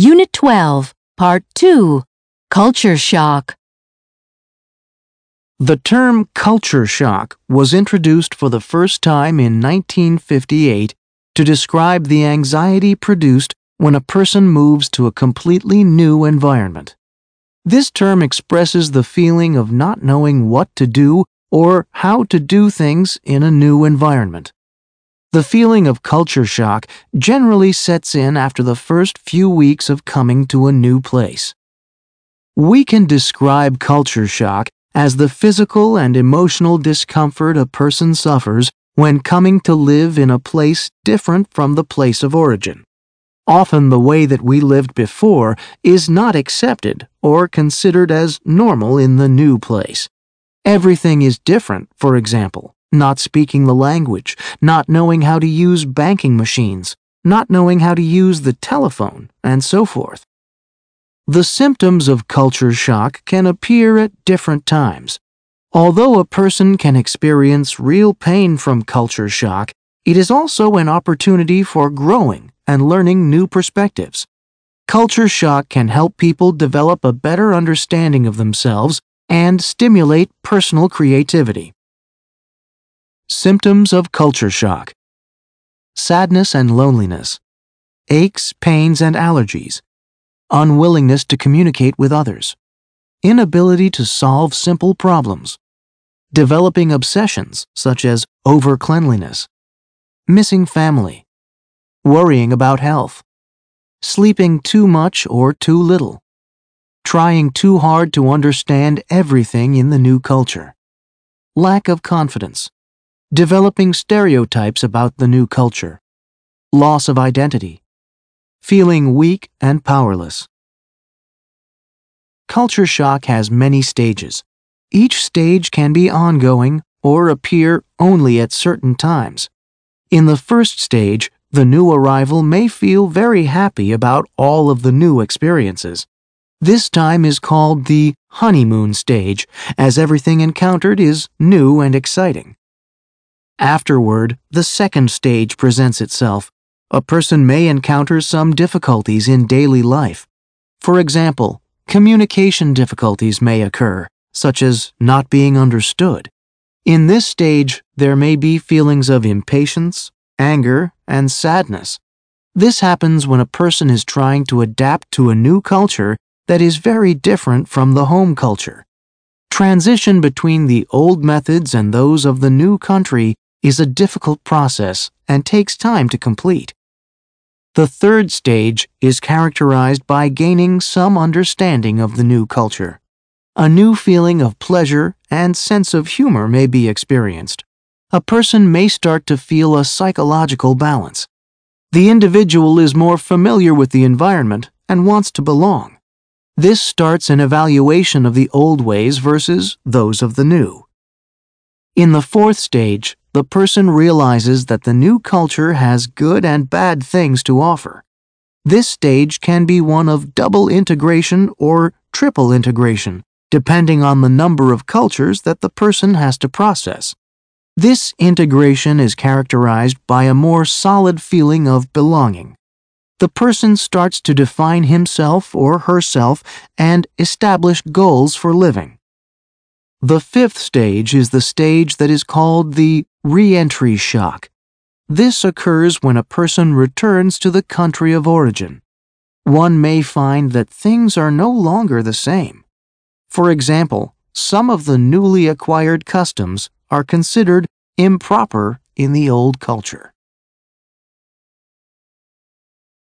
Unit 12, Part 2 Culture Shock. The term culture shock was introduced for the first time in 1958 to describe the anxiety produced when a person moves to a completely new environment. This term expresses the feeling of not knowing what to do or how to do things in a new environment. The feeling of culture shock generally sets in after the first few weeks of coming to a new place. We can describe culture shock as the physical and emotional discomfort a person suffers when coming to live in a place different from the place of origin. Often the way that we lived before is not accepted or considered as normal in the new place. Everything is different, for example, not speaking the language, not knowing how to use banking machines, not knowing how to use the telephone, and so forth. The symptoms of culture shock can appear at different times. Although a person can experience real pain from culture shock, it is also an opportunity for growing and learning new perspectives. Culture shock can help people develop a better understanding of themselves and stimulate personal creativity. Symptoms of culture shock. Sadness and loneliness, aches, pains, and allergies, unwillingness to communicate with others. Inability to solve simple problems, developing obsessions such as over cleanliness, missing family, worrying about health, sleeping too much or too little, trying too hard to understand everything in the new culture, lack of confidence, developing stereotypes about the new culture, loss of identity, feeling weak and powerless. Culture shock has many stages. Each stage can be ongoing or appear only at certain times. In the first stage, the new arrival may feel very happy about all of the new experiences. This time is called the honeymoon stage, as everything encountered is new and exciting. Afterward, the second stage presents itself. A person may encounter some difficulties in daily life. For example, Communication difficulties may occur, such as not being understood. In this stage, there may be feelings of impatience, anger, and sadness. This happens when a person is trying to adapt to a new culture that is very different from the home culture. Transition between the old methods and those of the new country is a difficult process and takes time to complete. The third stage is characterized by gaining some understanding of the new culture. A new feeling of pleasure and sense of humor may be experienced. A person may start to feel a psychological balance. The individual is more familiar with the environment and wants to belong. This starts an evaluation of the old ways versus those of the new. In the fourth stage, the person realizes that the new culture has good and bad things to offer. This stage can be one of double integration or triple integration, depending on the number of cultures that the person has to process. This integration is characterized by a more solid feeling of belonging. The person starts to define himself or herself and establish goals for living. The fifth stage is the stage that is called the re-entry shock. This occurs when a person returns to the country of origin. One may find that things are no longer the same. For example, some of the newly acquired customs are considered improper in the old culture.